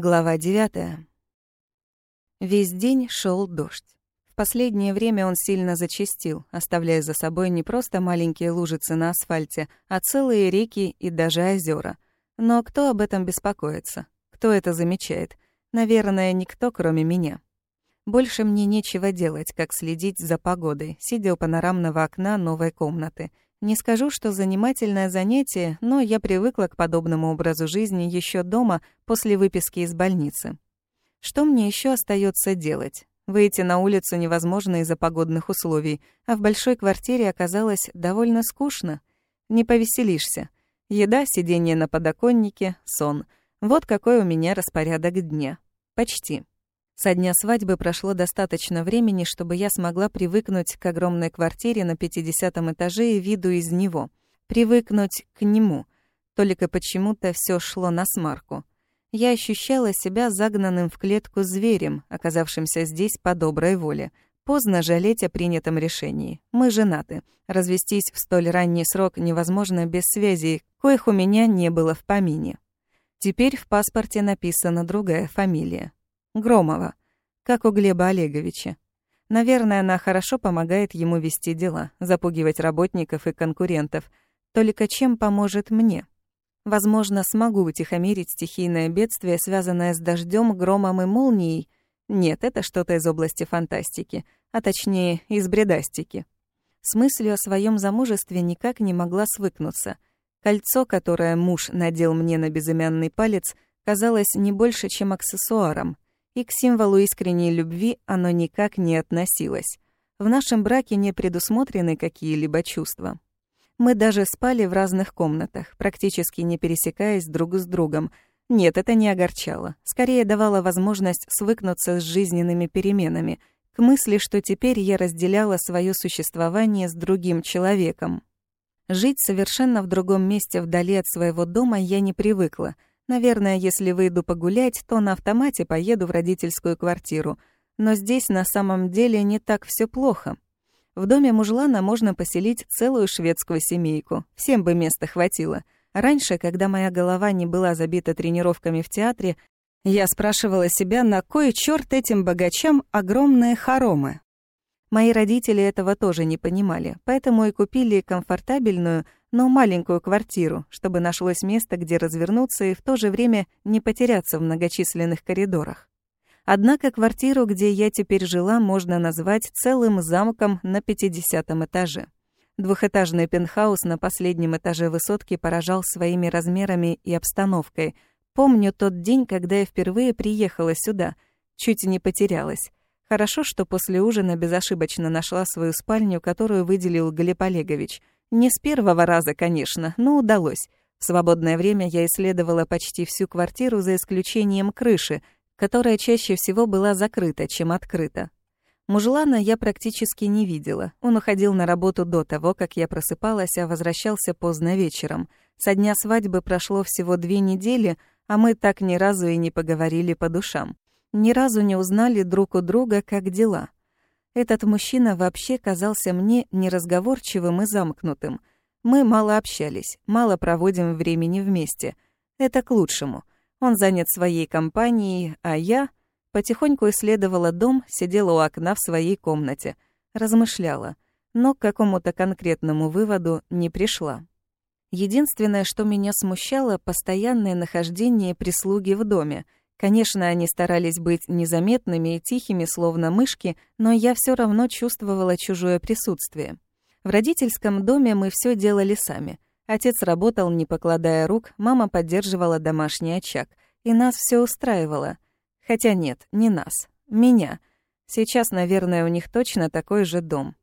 Глава 9. Весь день шел дождь. В последнее время он сильно зачастил, оставляя за собой не просто маленькие лужицы на асфальте, а целые реки и даже озера. Но кто об этом беспокоится? Кто это замечает? Наверное, никто, кроме меня. Больше мне нечего делать, как следить за погодой, сидя у панорамного окна новой комнаты — не скажу, что занимательное занятие, но я привыкла к подобному образу жизни еще дома после выписки из больницы. Что мне еще остается делать? Выйти на улицу невозможно из-за погодных условий, а в большой квартире оказалось довольно скучно. Не повеселишься. Еда, сидение на подоконнике, сон. Вот какой у меня распорядок дня. Почти. Со дня свадьбы прошло достаточно времени, чтобы я смогла привыкнуть к огромной квартире на 50 этаже и виду из него. Привыкнуть к нему. Только почему-то все шло на смарку. Я ощущала себя загнанным в клетку зверем, оказавшимся здесь по доброй воле. Поздно жалеть о принятом решении. Мы женаты. Развестись в столь ранний срок невозможно без связей, коих у меня не было в помине. Теперь в паспорте написана другая фамилия. Громова, как у Глеба Олеговича. Наверное, она хорошо помогает ему вести дела, запугивать работников и конкурентов. Только чем поможет мне? Возможно, смогу утихомирить стихийное бедствие, связанное с дождем, громом и молнией. Нет, это что-то из области фантастики, а точнее, из бредастики. С мыслью о своем замужестве никак не могла свыкнуться. Кольцо, которое муж надел мне на безымянный палец, казалось не больше, чем аксессуаром — и к символу искренней любви оно никак не относилось. В нашем браке не предусмотрены какие-либо чувства. Мы даже спали в разных комнатах, практически не пересекаясь друг с другом. Нет, это не огорчало. Скорее давало возможность свыкнуться с жизненными переменами, к мысли, что теперь я разделяла свое существование с другим человеком. Жить совершенно в другом месте вдали от своего дома я не привыкла — Наверное, если выйду погулять, то на автомате поеду в родительскую квартиру. Но здесь на самом деле не так все плохо. В доме мужлана можно поселить целую шведскую семейку. Всем бы места хватило. Раньше, когда моя голова не была забита тренировками в театре, я спрашивала себя, на кой черт этим богачам огромные хоромы. Мои родители этого тоже не понимали, поэтому и купили комфортабельную, но маленькую квартиру, чтобы нашлось место, где развернуться и в то же время не потеряться в многочисленных коридорах. Однако квартиру, где я теперь жила, можно назвать целым замком на 50 этаже. Двухэтажный пентхаус на последнем этаже высотки поражал своими размерами и обстановкой. Помню тот день, когда я впервые приехала сюда, чуть не потерялась. Хорошо, что после ужина безошибочно нашла свою спальню, которую выделил Глеб Олегович. Не с первого раза, конечно, но удалось. В свободное время я исследовала почти всю квартиру за исключением крыши, которая чаще всего была закрыта, чем открыта. Мужлана я практически не видела. Он уходил на работу до того, как я просыпалась, а возвращался поздно вечером. Со дня свадьбы прошло всего две недели, а мы так ни разу и не поговорили по душам ни разу не узнали друг у друга, как дела. Этот мужчина вообще казался мне неразговорчивым и замкнутым. Мы мало общались, мало проводим времени вместе. Это к лучшему. Он занят своей компанией, а я потихоньку исследовала дом, сидела у окна в своей комнате, размышляла, но к какому-то конкретному выводу не пришла. Единственное, что меня смущало, постоянное нахождение прислуги в доме — Конечно, они старались быть незаметными и тихими, словно мышки, но я все равно чувствовала чужое присутствие. В родительском доме мы все делали сами. Отец работал, не покладая рук, мама поддерживала домашний очаг, и нас все устраивало. Хотя нет, не нас, меня. Сейчас, наверное, у них точно такой же дом.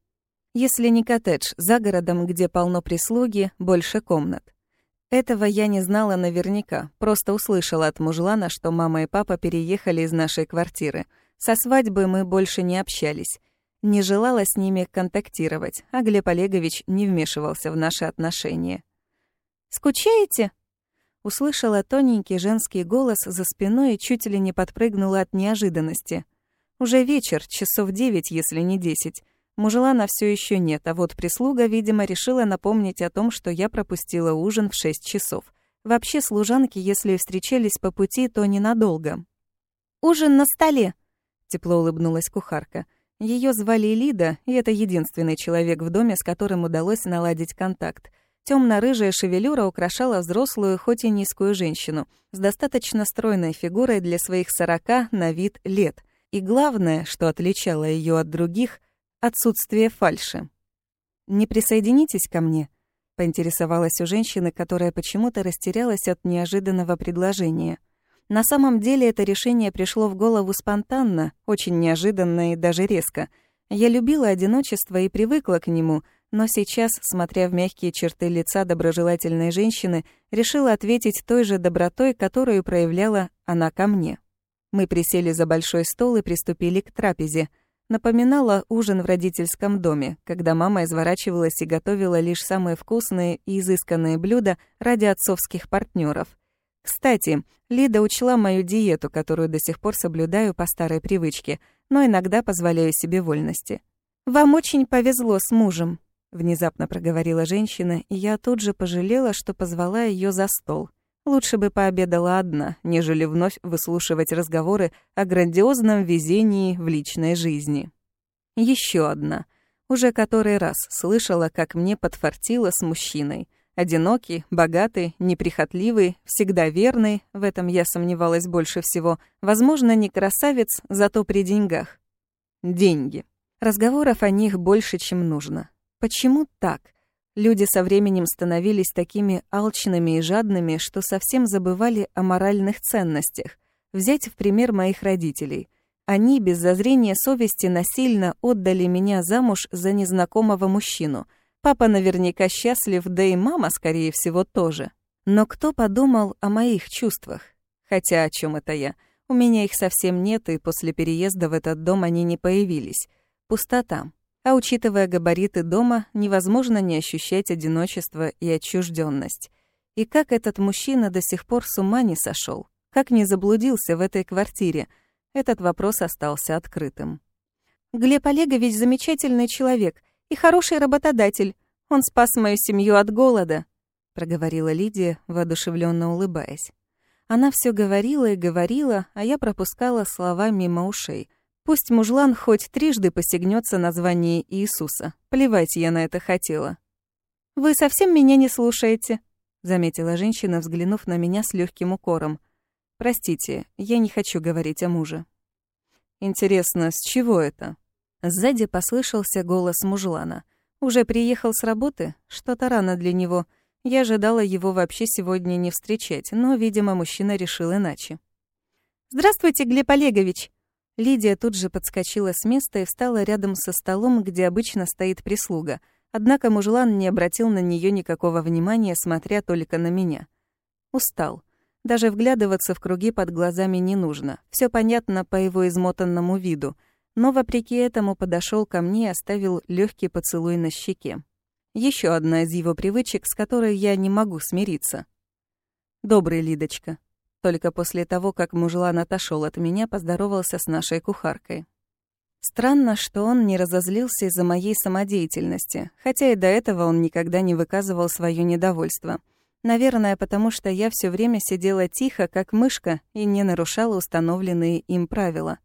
Если не коттедж, за городом, где полно прислуги, больше комнат. Этого я не знала наверняка, просто услышала от мужлана, что мама и папа переехали из нашей квартиры. Со свадьбы мы больше не общались. Не желала с ними контактировать, а Глеб Олегович не вмешивался в наши отношения. «Скучаете?» Услышала тоненький женский голос за спиной и чуть ли не подпрыгнула от неожиданности. Уже вечер, часов девять, если не десять. Мужелана все еще нет, а вот прислуга, видимо, решила напомнить о том, что я пропустила ужин в шесть часов. Вообще служанки, если встречались по пути, то ненадолго. «Ужин на столе!» — тепло улыбнулась кухарка. Ее звали Лида, и это единственный человек в доме, с которым удалось наладить контакт. Темно-рыжая шевелюра украшала взрослую, хоть и низкую женщину, с достаточно стройной фигурой для своих сорока на вид лет. И главное, что отличало ее от других — отсутствие фальши. «Не присоединитесь ко мне?» — поинтересовалась у женщины, которая почему-то растерялась от неожиданного предложения. На самом деле это решение пришло в голову спонтанно, очень неожиданно и даже резко. Я любила одиночество и привыкла к нему, но сейчас, смотря в мягкие черты лица доброжелательной женщины, решила ответить той же добротой, которую проявляла она ко мне. Мы присели за большой стол и приступили к трапезе — напоминала ужин в родительском доме, когда мама изворачивалась и готовила лишь самые вкусные и изысканные блюда ради отцовских партнеров. Кстати, Лида учла мою диету, которую до сих пор соблюдаю по старой привычке, но иногда позволяю себе вольности. «Вам очень повезло с мужем», — внезапно проговорила женщина, и я тут же пожалела, что позвала ее за стол. Лучше бы пообедала одна, нежели вновь выслушивать разговоры о грандиозном везении в личной жизни. Еще одна. Уже который раз слышала, как мне подфартило с мужчиной. Одинокий, богатый, неприхотливый, всегда верный, в этом я сомневалась больше всего. Возможно, не красавец, зато при деньгах. Деньги. Разговоров о них больше, чем нужно. Почему так? Люди со временем становились такими алчными и жадными, что совсем забывали о моральных ценностях. Взять в пример моих родителей. Они без зазрения совести насильно отдали меня замуж за незнакомого мужчину. Папа наверняка счастлив, да и мама, скорее всего, тоже. Но кто подумал о моих чувствах? Хотя о чем это я? У меня их совсем нет, и после переезда в этот дом они не появились. Пустота. А учитывая габариты дома, невозможно не ощущать одиночество и отчужденность. И как этот мужчина до сих пор с ума не сошел, как не заблудился в этой квартире, этот вопрос остался открытым. Глеб Олегович замечательный человек и хороший работодатель. Он спас мою семью от голода, проговорила Лидия, воодушевленно улыбаясь. Она все говорила и говорила, а я пропускала слова мимо ушей. Пусть мужлан хоть трижды посягнется на звание Иисуса. Плевать я на это хотела. «Вы совсем меня не слушаете», — заметила женщина, взглянув на меня с легким укором. «Простите, я не хочу говорить о муже». «Интересно, с чего это?» Сзади послышался голос мужлана. «Уже приехал с работы? Что-то рано для него. Я ожидала его вообще сегодня не встречать, но, видимо, мужчина решил иначе». «Здравствуйте, Глеб Олегович!» Лидия тут же подскочила с места и встала рядом со столом, где обычно стоит прислуга. Однако мужлан не обратил на нее никакого внимания, смотря только на меня. Устал. Даже вглядываться в круги под глазами не нужно. Все понятно по его измотанному виду. Но вопреки этому подошел ко мне и оставил легкий поцелуй на щеке. Еще одна из его привычек, с которой я не могу смириться. «Добрый, Лидочка», только после того, как мужлан отошел от меня, поздоровался с нашей кухаркой. Странно, что он не разозлился из-за моей самодеятельности, хотя и до этого он никогда не выказывал свое недовольство. Наверное, потому что я все время сидела тихо, как мышка, и не нарушала установленные им правила.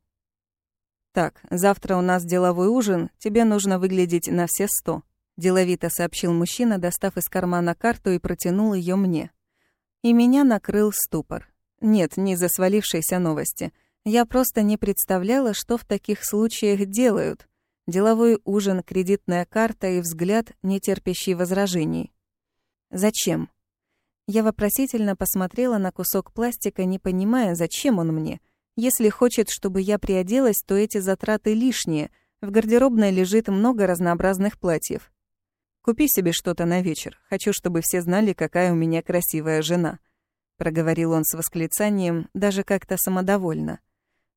«Так, завтра у нас деловой ужин, тебе нужно выглядеть на все сто», — деловито сообщил мужчина, достав из кармана карту и протянул ее мне. И меня накрыл ступор. Нет, не за свалившиеся новости. Я просто не представляла, что в таких случаях делают. Деловой ужин, кредитная карта и взгляд, не терпящий возражений. Зачем? Я вопросительно посмотрела на кусок пластика, не понимая, зачем он мне. Если хочет, чтобы я приоделась, то эти затраты лишние. В гардеробной лежит много разнообразных платьев. Купи себе что-то на вечер. Хочу, чтобы все знали, какая у меня красивая жена проговорил он с восклицанием, даже как-то самодовольно.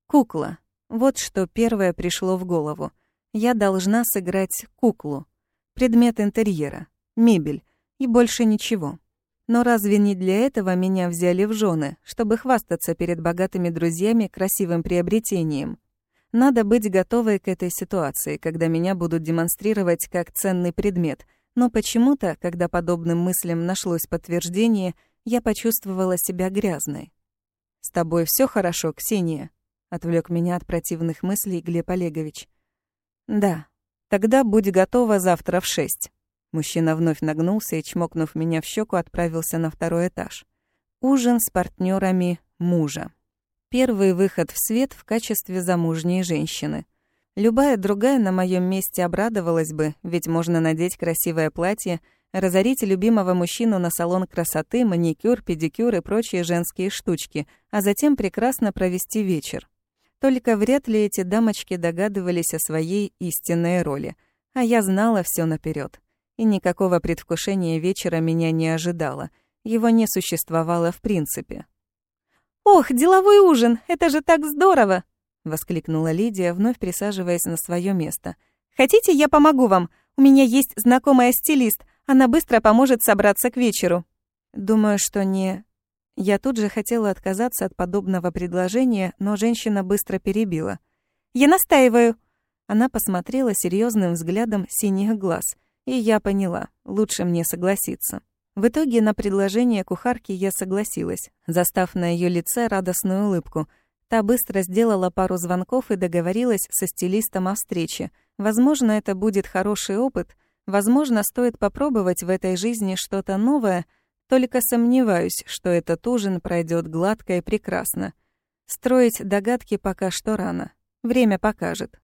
Кукла. Вот что первое пришло в голову. Я должна сыграть куклу. Предмет интерьера, мебель и больше ничего. Но разве не для этого меня взяли в жены, чтобы хвастаться перед богатыми друзьями красивым приобретением? Надо быть готовой к этой ситуации, когда меня будут демонстрировать как ценный предмет, но почему-то, когда подобным мыслям нашлось подтверждение, я почувствовала себя грязной. «С тобой все хорошо, Ксения?» — отвлек меня от противных мыслей Глеб Олегович. «Да. Тогда будь готова завтра в шесть». Мужчина вновь нагнулся и, чмокнув меня в щеку, отправился на второй этаж. Ужин с партнерами мужа. Первый выход в свет в качестве замужней женщины. Любая другая на моем месте обрадовалась бы, ведь можно надеть красивое платье, разорить любимого мужчину на салон красоты, маникюр, педикюр и прочие женские штучки, а затем прекрасно провести вечер. Только вряд ли эти дамочки догадывались о своей истинной роли, а я знала все наперед. И никакого предвкушения вечера меня не ожидало. Его не существовало в принципе. «Ох, деловой ужин! Это же так здорово!» — воскликнула Лидия, вновь присаживаясь на свое место. «Хотите, я помогу вам? У меня есть знакомая стилист. Она быстро поможет собраться к вечеру». «Думаю, что не...» Я тут же хотела отказаться от подобного предложения, но женщина быстро перебила. «Я настаиваю!» Она посмотрела серьезным взглядом синих глаз, и я поняла, лучше мне согласиться. В итоге на предложение кухарки я согласилась, застав на ее лице радостную улыбку. Та быстро сделала пару звонков и договорилась со стилистом о встрече. Возможно, это будет хороший опыт, возможно, стоит попробовать в этой жизни что-то новое, только сомневаюсь, что этот ужин пройдет гладко и прекрасно. Строить догадки пока что рано. Время покажет.